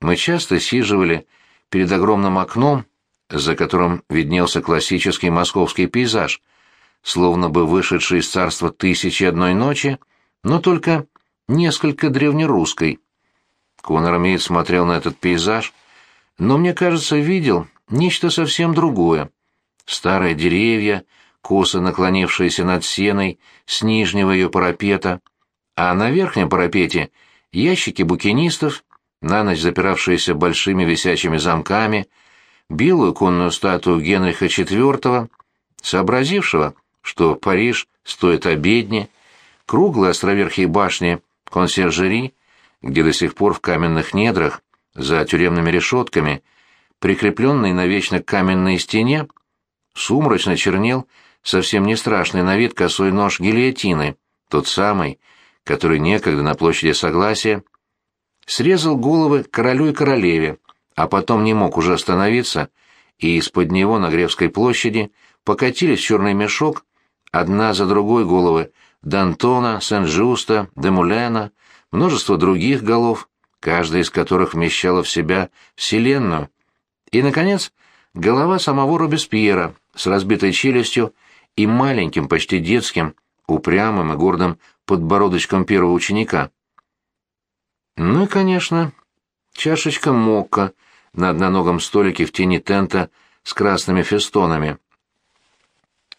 Мы часто сиживали перед огромным окном, за которым виднелся классический московский пейзаж, словно бы вышедший из царства «Тысячи одной ночи», но только несколько древнерусской. Конор Мейт смотрел на этот пейзаж, но, мне кажется, видел нечто совсем другое. Старые деревья, косо наклонившиеся над сеной с нижнего ее парапета, а на верхнем парапете ящики букинистов, на ночь запиравшиеся большими висячими замками, белую конную статую Генриха IV, сообразившего, что Париж стоит обедни, круглые островерхие башни консьержери, где до сих пор в каменных недрах, за тюремными решетками, прикрепленный навечно к каменной стене, сумрачно чернел совсем не страшный на вид косой нож гильотины, тот самый, который некогда на площади Согласия срезал головы королю и королеве, а потом не мог уже остановиться, и из-под него на Гревской площади покатились черный мешок одна за другой головы Д'Антона, Сен-Жуста, Демулена, множество других голов, каждая из которых вмещала в себя Вселенную. И, наконец, голова самого Робеспьера с разбитой челюстью и маленьким, почти детским, упрямым и гордым подбородочком первого ученика. Ну конечно, чашечка мокка на одноногом столике в тени тента с красными фестонами.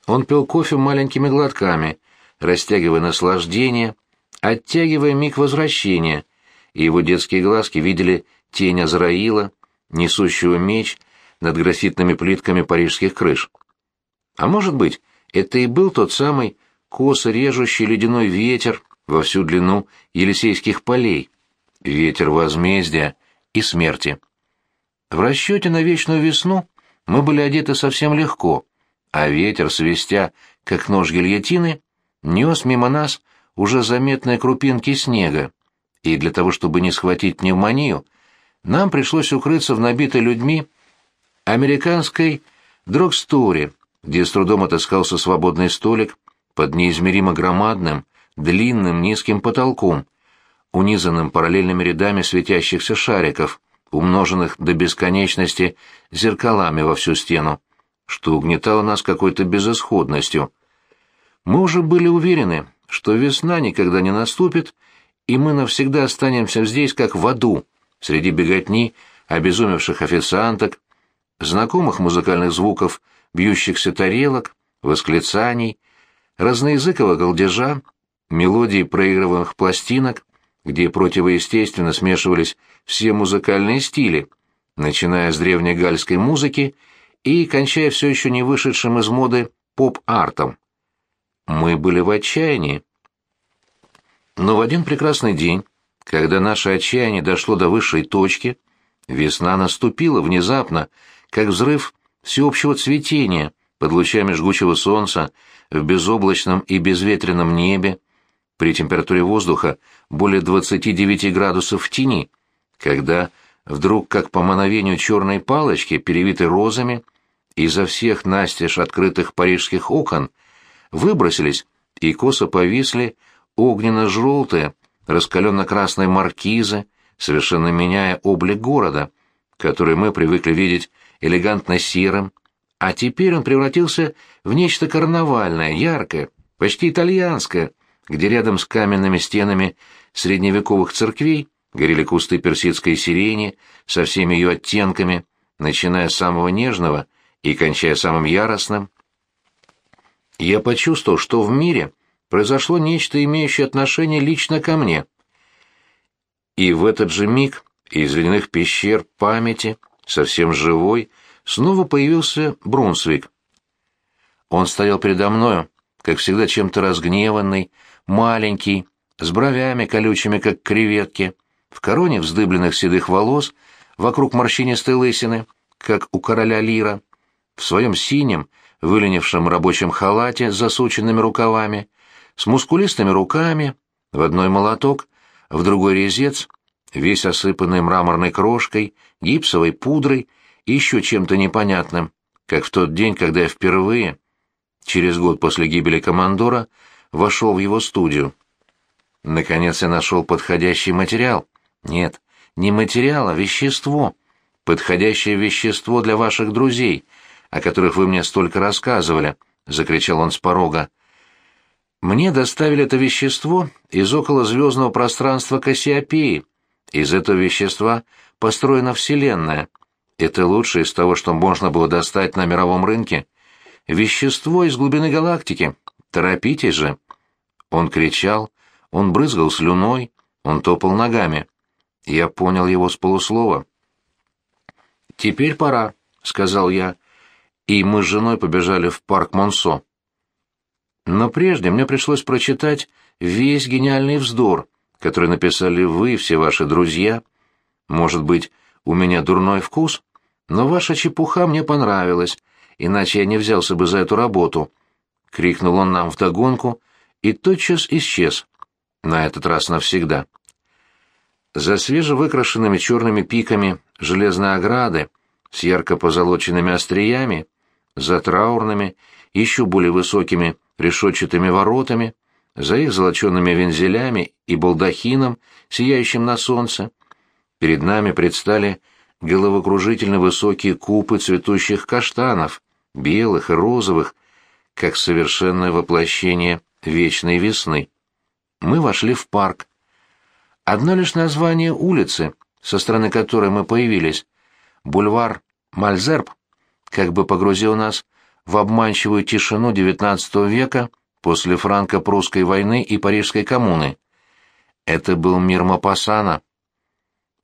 Он пил кофе маленькими глотками, растягивая наслаждение, оттягивая миг возвращения, и его детские глазки видели тень Азраила, несущего меч над графитными плитками парижских крыш. А может быть, это и был тот самый косо режущий ледяной ветер во всю длину Елисейских полей, ветер возмездия и смерти. В расчете на вечную весну мы были одеты совсем легко, а ветер, свистя, как нож гильотины, нес мимо нас уже заметные крупинки снега, и для того, чтобы не схватить пневмонию, нам пришлось укрыться в набитой людьми американской дрогсторе, где с трудом отыскался свободный столик под неизмеримо громадным, длинным низким потолком, унизанным параллельными рядами светящихся шариков, умноженных до бесконечности зеркалами во всю стену что угнетало нас какой-то безысходностью. Мы уже были уверены, что весна никогда не наступит, и мы навсегда останемся здесь, как в аду, среди беготни, обезумевших официанток, знакомых музыкальных звуков, бьющихся тарелок, восклицаний, разноязыкового голдежа, мелодий проигрываемых пластинок, где противоестественно смешивались все музыкальные стили, начиная с древней гальской музыки и кончая все еще не вышедшим из моды поп-артом. Мы были в отчаянии. Но в один прекрасный день, когда наше отчаяние дошло до высшей точки, весна наступила внезапно, как взрыв всеобщего цветения под лучами жгучего солнца в безоблачном и безветренном небе, при температуре воздуха более 29 градусов в тени, когда вдруг, как по мановению черной палочки, перевитой розами, изо всех настежь открытых парижских окон выбросились и косо повисли огненно-желтые, раскаленно-красные маркизы, совершенно меняя облик города, который мы привыкли видеть элегантно серым, а теперь он превратился в нечто карнавальное, яркое, почти итальянское, где рядом с каменными стенами средневековых церквей горели кусты персидской сирени со всеми ее оттенками, начиная с самого нежного и кончая самым яростным. Я почувствовал, что в мире произошло нечто, имеющее отношение лично ко мне. И в этот же миг из ледяных пещер памяти, совсем живой, снова появился Брунсвик. Он стоял передо мною, как всегда чем-то разгневанный, маленький, с бровями колючими, как креветки, в короне вздыбленных седых волос, вокруг морщинистой лысины, как у короля Лира, в своем синем, выленившем рабочем халате с засученными рукавами, с мускулистыми руками, в одной молоток, в другой резец, весь осыпанный мраморной крошкой, гипсовой пудрой и еще чем-то непонятным, как в тот день, когда я впервые, через год после гибели командора, вошел в его студию. Наконец я нашел подходящий материал. Нет, не материал, а вещество, подходящее вещество для ваших друзей, о которых вы мне столько рассказывали», — закричал он с порога. «Мне доставили это вещество из околозвездного пространства Кассиопеи. Из этого вещества построена Вселенная. Это лучшее из того, что можно было достать на мировом рынке. Вещество из глубины галактики. Торопитесь же!» Он кричал, он брызгал слюной, он топал ногами. Я понял его с полуслова. «Теперь пора», — сказал я, и мы с женой побежали в парк Монсо. Но прежде мне пришлось прочитать весь гениальный вздор, который написали вы и все ваши друзья. Может быть, у меня дурной вкус, но ваша чепуха мне понравилась, иначе я не взялся бы за эту работу. Крикнул он нам вдогонку и тотчас исчез, на этот раз навсегда. За свежевыкрашенными черными пиками железной ограды с ярко позолоченными остриями, за траурными, еще более высокими решетчатыми воротами, за их золочеными вензелями и балдахином, сияющим на солнце, перед нами предстали головокружительно высокие купы цветущих каштанов, белых и розовых, как совершенное воплощение вечной весны. Мы вошли в парк. Одно лишь название улицы, со стороны которой мы появились, бульвар Мальзерб, как бы погрузил нас в обманчивую тишину XIX века после франко-прусской войны и Парижской коммуны. Это был мир Мапассана.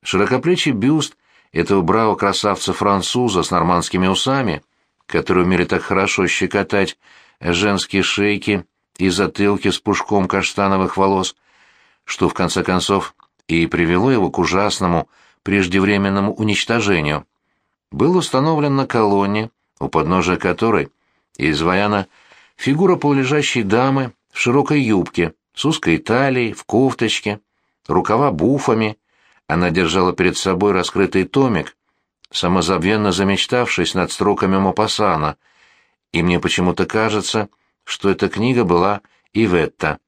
Широкоплечий бюст этого бравого красавца-француза с нормандскими усами, который умели так хорошо щекотать женские шейки и затылки с пушком каштановых волос, что в конце концов и привело его к ужасному преждевременному уничтожению. Был установлен на колонне, у подножия которой изваяна фигура полулежащей дамы в широкой юбке, с узкой талией, в кофточке, рукава буфами. Она держала перед собой раскрытый томик, самозабвенно замечтавшись над строками Мопассана, и мне почему-то кажется, что эта книга была Иветта.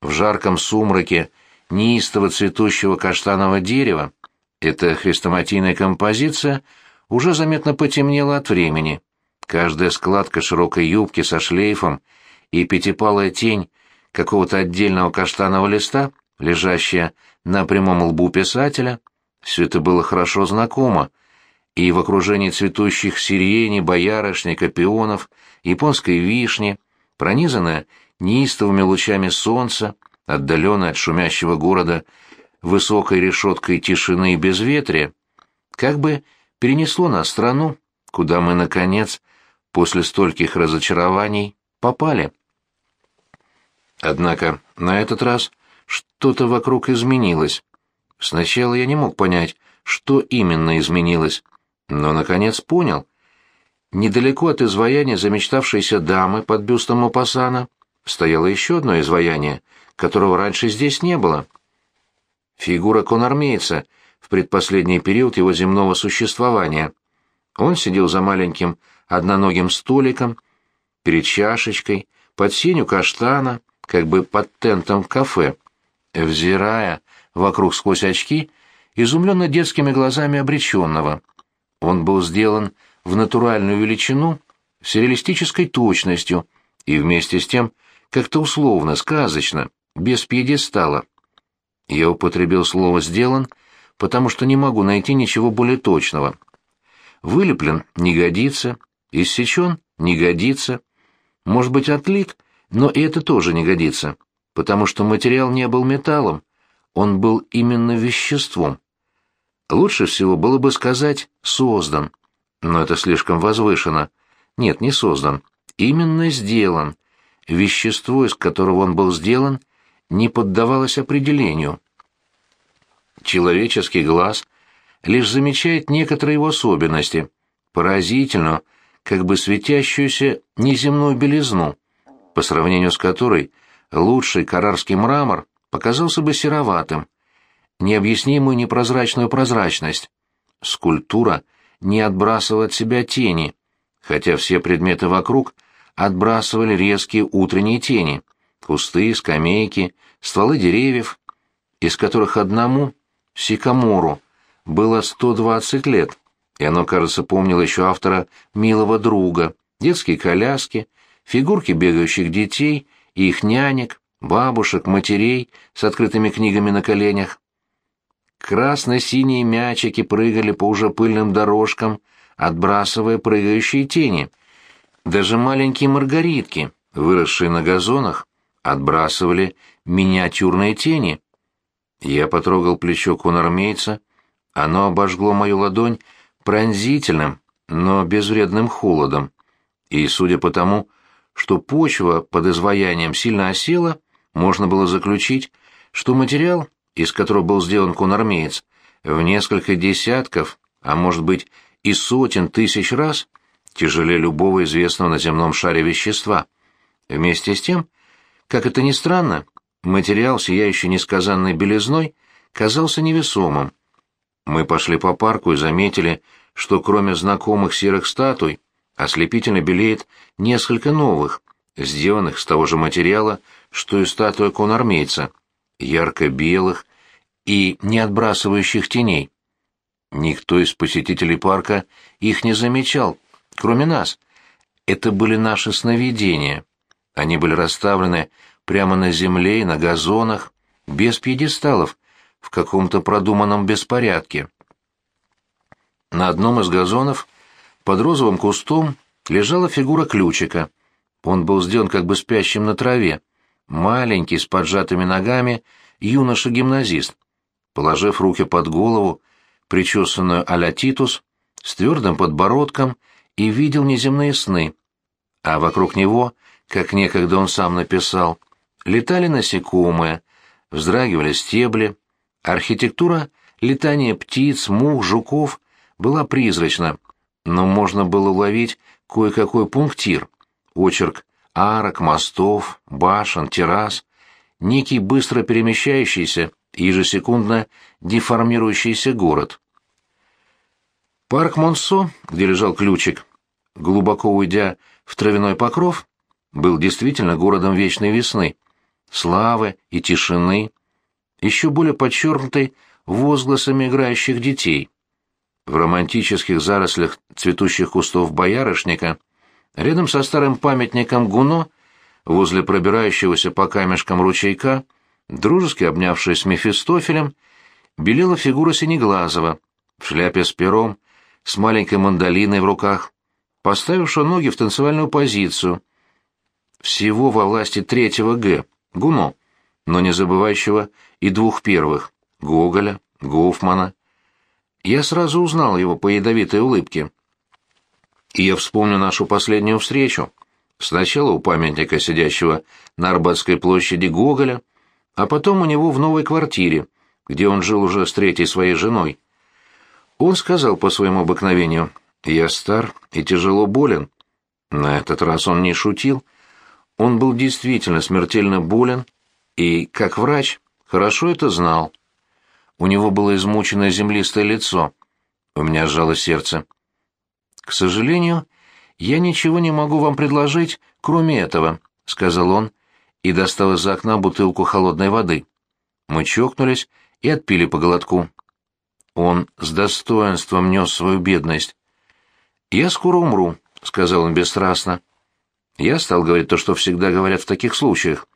В жарком сумраке неистово цветущего каштанового дерева эта хрестоматийная композиция уже заметно потемнела от времени. Каждая складка широкой юбки со шлейфом и пятипалая тень какого-то отдельного каштанового листа, лежащая на прямом лбу писателя, все это было хорошо знакомо, и в окружении цветущих сирени, боярышника, пионов, японской вишни, пронизанная неистовыми лучами солнца, отдаленная от шумящего города высокой решеткой тишины и безветрия, как бы перенесло нас страну, куда мы, наконец, после стольких разочарований, попали. Однако на этот раз что-то вокруг изменилось. Сначала я не мог понять, что именно изменилось, но, наконец, понял. Недалеко от изваяния замечтавшейся дамы под бюстом Мопассана стояло еще одно изваяние, которого раньше здесь не было. Фигура конармейца в предпоследний период его земного существования. Он сидел за маленьким одноногим столиком, перед чашечкой, под сенью каштана, как бы под тентом кафе, взирая вокруг сквозь очки, изумленно детскими глазами обреченного. Он был сделан в натуральную величину, с реалистической точностью и вместе с тем как-то условно, сказочно, без пьедестала. Я употребил слово «сделан», потому что не могу найти ничего более точного. Вылеплен — не годится, иссечен — не годится, может быть, отлит, но и это тоже не годится, потому что материал не был металлом, он был именно веществом. Лучше всего было бы сказать «создан», но это слишком возвышенно. Нет, не создан, именно сделан. Вещество, из которого он был сделан, не поддавалось определению. Человеческий глаз лишь замечает некоторые его особенности, поразительную, как бы светящуюся неземную белизну, по сравнению с которой лучший карарский мрамор показался бы сероватым, необъяснимую непрозрачную прозрачность. Скульптура не отбрасывала от себя тени, хотя все предметы вокруг отбрасывали резкие утренние тени, кусты, скамейки, стволы деревьев, из которых одному сикамору было 120 лет, и оно, кажется, помнило еще автора «Милого друга», детские коляски, фигурки бегающих детей и их нянек, бабушек, матерей с открытыми книгами на коленях. Красно-синие мячики прыгали по уже пыльным дорожкам, отбрасывая прыгающие тени. Даже маленькие маргаритки, выросшие на газонах, отбрасывали миниатюрные тени. Я потрогал плечо конармейца, оно обожгло мою ладонь пронзительным, но безвредным холодом. И, судя по тому, что почва под изваянием сильно осела, можно было заключить, что материал, из которого был сделан конармеец, в несколько десятков, а может быть и сотен тысяч раз тяжелее любого известного на земном шаре вещества. Вместе с тем, как это ни странно, материал, сияющий несказанной белизной, казался невесомым. Мы пошли по парку и заметили, что кроме знакомых серых статуй, ослепительно белеет несколько новых, сделанных с того же материала, что и статуя конармейца, ярко-белых и не отбрасывающих теней. Никто из посетителей парка их не замечал, кроме нас. Это были наши сновидения. Они были расставлены прямо на земле и на газонах, без пьедесталов, в каком-то продуманном беспорядке. На одном из газонов под розовым кустом лежала фигура ключика. Он был сделан как бы спящим на траве. Маленький, с поджатыми ногами, юноша-гимназист. Положив руки под голову, причесанную а Титус, с твердым подбородком и видел неземные сны. А вокруг него, как некогда он сам написал, летали насекомые, вздрагивали стебли. Архитектура летания птиц, мух, жуков была призрачна, но можно было уловить кое-какой пунктир, очерк арок, мостов, башен, террас, некий быстро перемещающийся и ежесекундно деформирующийся город. Парк Монсо, где лежал ключик, глубоко уйдя в травяной покров, был действительно городом вечной весны, славы и тишины, еще более подчеркнутой возгласами играющих детей. В романтических зарослях цветущих кустов боярышника, рядом со старым памятником Гуно, возле пробирающегося по камешкам ручейка, дружески обнявшись с Мефистофелем, белела фигура Синеглазова в шляпе с пером, с маленькой мандолиной в руках, поставившая ноги в танцевальную позицию. Всего во власти третьего Г, Гуно, но не забывающего и двух первых — Гоголя, Гофмана. Я сразу узнал его по ядовитой улыбке. И я вспомню нашу последнюю встречу. Сначала у памятника, сидящего на Арбатской площади Гоголя, а потом у него в новой квартире, где он жил уже с третьей своей женой. Он сказал по своему обыкновению, «Я стар и тяжело болен». На этот раз он не шутил. Он был действительно смертельно болен и, как врач, хорошо это знал. У него было измученное землистое лицо. У меня сжало сердце. «К сожалению, я ничего не могу вам предложить, кроме этого», — сказал он и достал из окна бутылку холодной воды. Мы чокнулись и отпили по глотку. Он с достоинством нес свою бедность. «Я скоро умру», — сказал он бесстрастно. Я стал говорить то, что всегда говорят в таких случаях.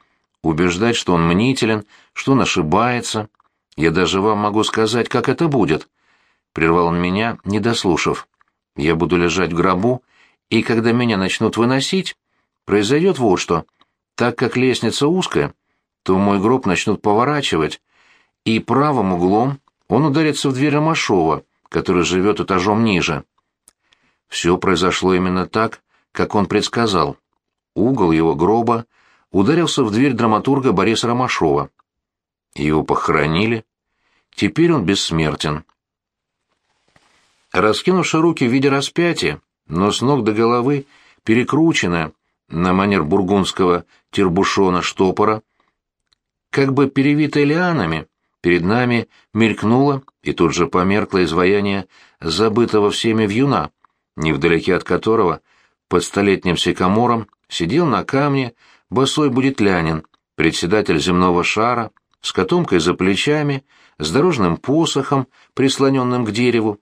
Убеждать, что он мнителен, что он ошибается. Я даже вам могу сказать, как это будет. Прервал он меня, не дослушав. Я буду лежать в гробу, и когда меня начнут выносить, произойдет вот что. Так как лестница узкая, то мой гроб начнут поворачивать, и правым углом он ударится в дверь Ромашова, который живет этажом ниже. Все произошло именно так, как он предсказал. Угол его гроба ударился в дверь драматурга Бориса Ромашова. Его похоронили. Теперь он бессмертен. Раскинувши руки в виде распятия, но с ног до головы перекрученная, на манер бургундского тербушона штопора, как бы перевитая лианами, перед нами мелькнуло и тут же померкло изваяние забытого всеми вьюна, невдалеке от которого, под столетним сикамором, сидел на камне босой будетлянин, председатель земного шара, с котомкой за плечами, с дорожным посохом, прислоненным к дереву,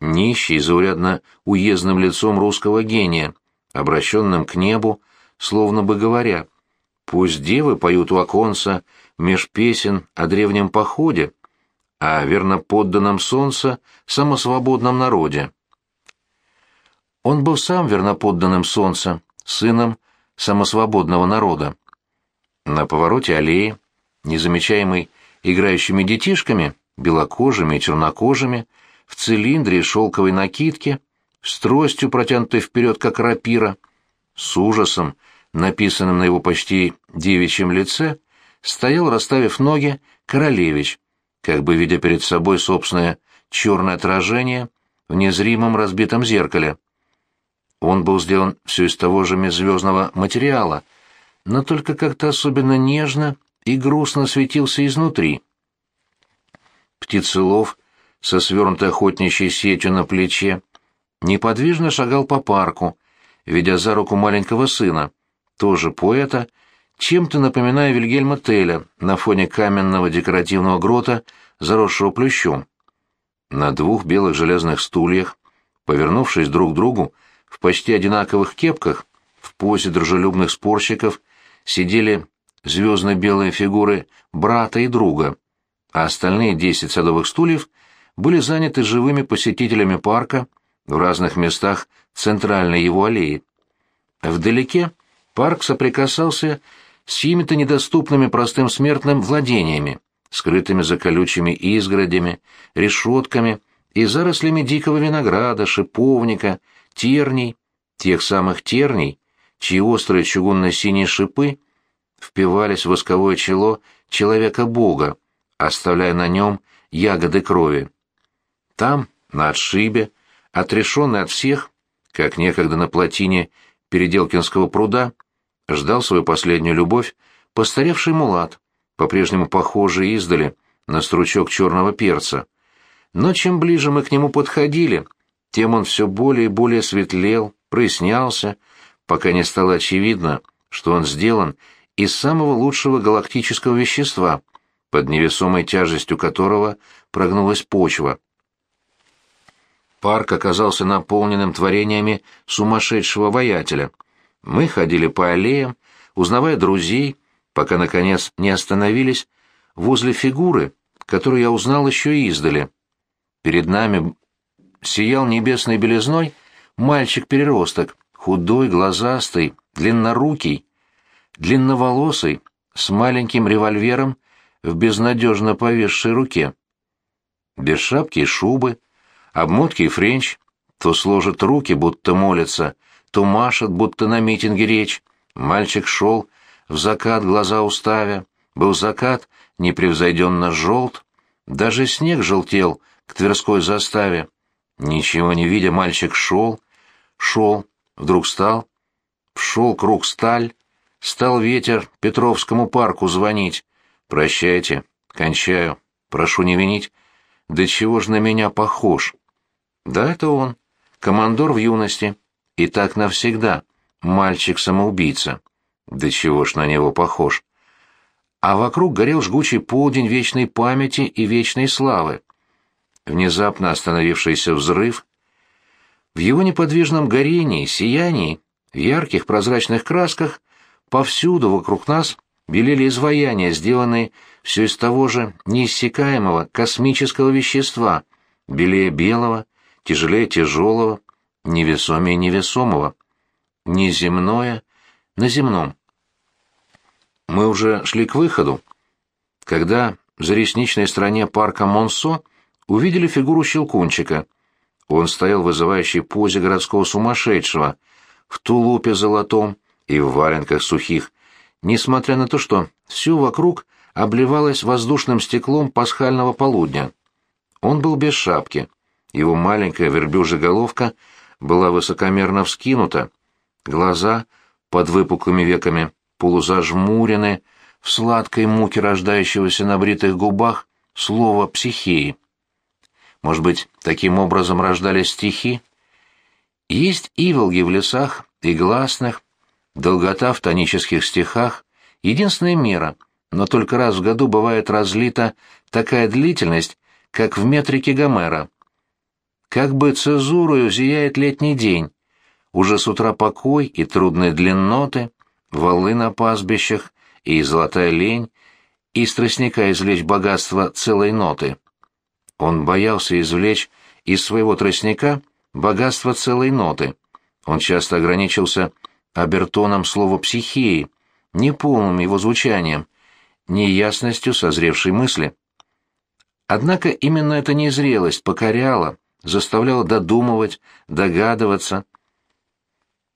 нищий, заурядно уездным лицом русского гения, обращенным к небу, словно бы говоря, «Пусть девы поют у оконца меж песен о древнем походе, о верно подданном солнца самосвободном народе». Он был сам верноподданным солнца, сыном самосвободного народа. На повороте аллеи, незамечаемый играющими детишками, белокожими и чернокожими, в цилиндре и шелковой накидке, с тростью, протянутой вперед, как рапира, с ужасом, написанным на его почти девичьем лице, стоял, расставив ноги, королевич, как бы видя перед собой собственное черное отражение в незримом разбитом зеркале. Он был сделан все из того же межзвездного материала, но только как-то особенно нежно и грустно светился изнутри. Птицелов со свернутой охотничьей сетью на плече, неподвижно шагал по парку, ведя за руку маленького сына, тоже поэта, чем-то напоминая Вильгельма Теля на фоне каменного декоративного грота, заросшего плющом. На двух белых железных стульях, повернувшись друг к другу, в почти одинаковых кепках, в позе дружелюбных спорщиков, сидели звездно-белые фигуры брата и друга, а остальные десять садовых стульев были заняты живыми посетителями парка в разных местах центральной его аллеи. Вдалеке парк соприкасался с чьими-то недоступными простым смертным владениями, скрытыми за колючими изгородями, решетками и зарослями дикого винограда, шиповника, терней, тех самых терней, чьи острые чугунно-синие шипы впивались в восковое чело человека-бога, оставляя на нем ягоды крови. Там, на отшибе, отрешенный от всех, как некогда на плотине Переделкинского пруда, ждал свою последнюю любовь постаревший мулат, по-прежнему похожий издали на стручок черного перца. Но чем ближе мы к нему подходили, тем он все более и более светлел, прояснялся, пока не стало очевидно, что он сделан из самого лучшего галактического вещества, под невесомой тяжестью которого прогнулась почва. Парк оказался наполненным творениями сумасшедшего воятеля. Мы ходили по аллеям, узнавая друзей, пока, наконец, не остановились возле фигуры, которую я узнал еще издали. Перед нами сиял небесной белизной мальчик-переросток, худой, глазастый, длиннорукий, длинноволосый, с маленьким револьвером в безнадежно повисшей руке. Без шапки и шубы, Обмотки и френч то сложат руки, будто молятся, то машет, будто на митинге речь. Мальчик шел, в закат глаза уставя. Был закат непревзойденно желт, даже снег желтел к Тверской заставе. Ничего не видя, мальчик шел, шел, вдруг стал, шел круг сталь, стал ветер Петровскому парку звонить. «Прощайте, кончаю, прошу не винить. Да чего ж на меня похож?» Да, это он. Командор в юности. И так навсегда. Мальчик-самоубийца. Да чего ж на него похож. А вокруг горел жгучий полдень вечной памяти и вечной славы. Внезапно остановившийся взрыв. В его неподвижном горении, сиянии, в ярких прозрачных красках, повсюду вокруг нас белели изваяния, сделанные все из того же неиссякаемого космического вещества, белее белого, тяжелее тяжелого, невесомее невесомого. Неземное на земном. Мы уже шли к выходу, когда в заресничной стороне парка Монсо увидели фигуру Щелкунчика. Он стоял в вызывающей позе городского сумасшедшего, в тулупе золотом и в валенках сухих, несмотря на то, что все вокруг обливалось воздушным стеклом пасхального полудня. Он был без шапки. Его маленькая верблюжья головка была высокомерно вскинута, глаза под выпуклыми веками полузажмурены, в сладкой муке рождающегося на бритых губах слова «психеи». Может быть, таким образом рождались стихи? Есть иволги в лесах и гласных, долгота в тонических стихах — единственная мера, но только раз в году бывает разлита такая длительность, как в метрике Гомера. Как бы цезурою зияет летний день, уже с утра покой и трудные длинноты, валы на пастбищах и золотая лень, из тростника извлечь богатство целой ноты. Он боялся извлечь из своего тростника богатство целой ноты. Он часто ограничился обертоном слова «психеи», неполным его звучанием, неясностью созревшей мысли. Однако именно эта незрелость покоряла, заставляла додумывать, догадываться.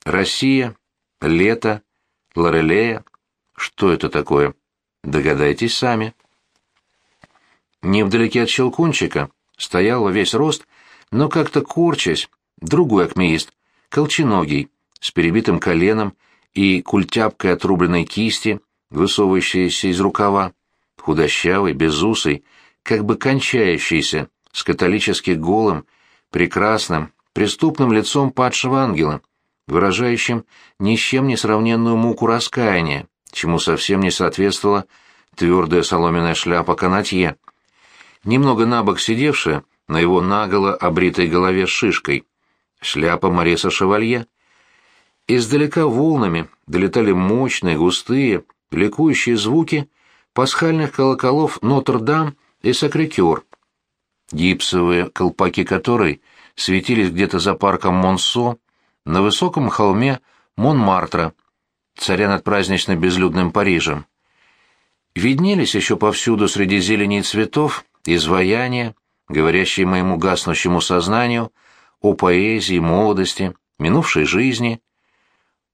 Россия, лето, Лорелея. Что это такое? Догадайтесь сами. Невдалеке от Щелкунчика стоял во весь рост, но как-то корчась, другой акмеист, колченогий, с перебитым коленом и культяпкой отрубленной кисти, высовывающейся из рукава, худощавый, безусый, как бы кончающийся, с католически голым, прекрасным, преступным лицом падшего ангела, выражающим ни с чем не сравненную муку раскаяния, чему совсем не соответствовала твердая соломенная шляпа канатье, немного набок сидевшая на его наголо обритой голове шишкой, шляпа Мариса Шевалье. Издалека волнами долетали мощные, густые, ликующие звуки пасхальных колоколов Нотр-Дам и Сакрикюр, гипсовые колпаки которой светились где-то за парком Монсо, на высоком холме Монмартра, царя над празднично безлюдным Парижем. Виднелись еще повсюду среди зелени и цветов изваяния, говорящие моему гаснущему сознанию о поэзии, молодости, минувшей жизни.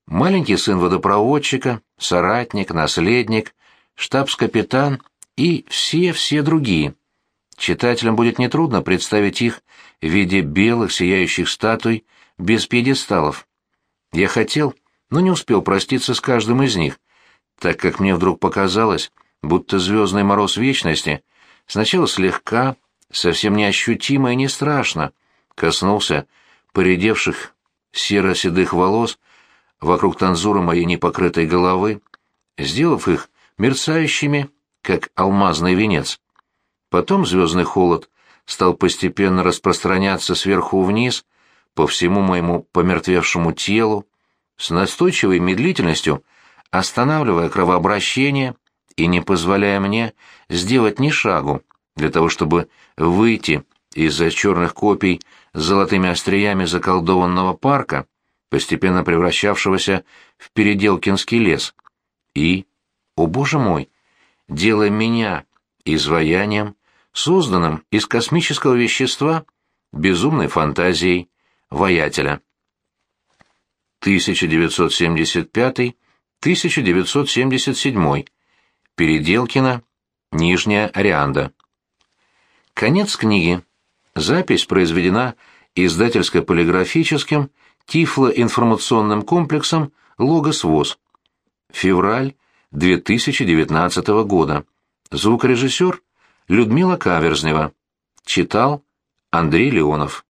Маленький сын водопроводчика, соратник, наследник, штабс-капитан и все-все другие. Читателям будет нетрудно представить их в виде белых сияющих статуй без пьедесталов. Я хотел, но не успел проститься с каждым из них, так как мне вдруг показалось, будто звездный мороз вечности сначала слегка, совсем неощутимо и не страшно, коснулся поредевших серо-седых волос вокруг танзура моей непокрытой головы, сделав их мерцающими, как алмазный венец. Потом звездный холод стал постепенно распространяться сверху вниз по всему моему помертвевшему телу, с настойчивой медлительностью останавливая кровообращение и не позволяя мне сделать ни шагу для того, чтобы выйти из-за черных копий с золотыми остриями заколдованного парка, постепенно превращавшегося в Переделкинский лес, и, о боже мой, делая меня изваянием, созданным из космического вещества, безумной фантазией, воятеля. 1975-1977. Переделкино, Нижняя Орианда. Конец книги. Запись произведена издательско-полиграфическим Тифло-информационным комплексом «Логос ВОЗ». Февраль 2019 года. Звукорежиссер Людмила Каверзнева. Читал Андрей Леонов.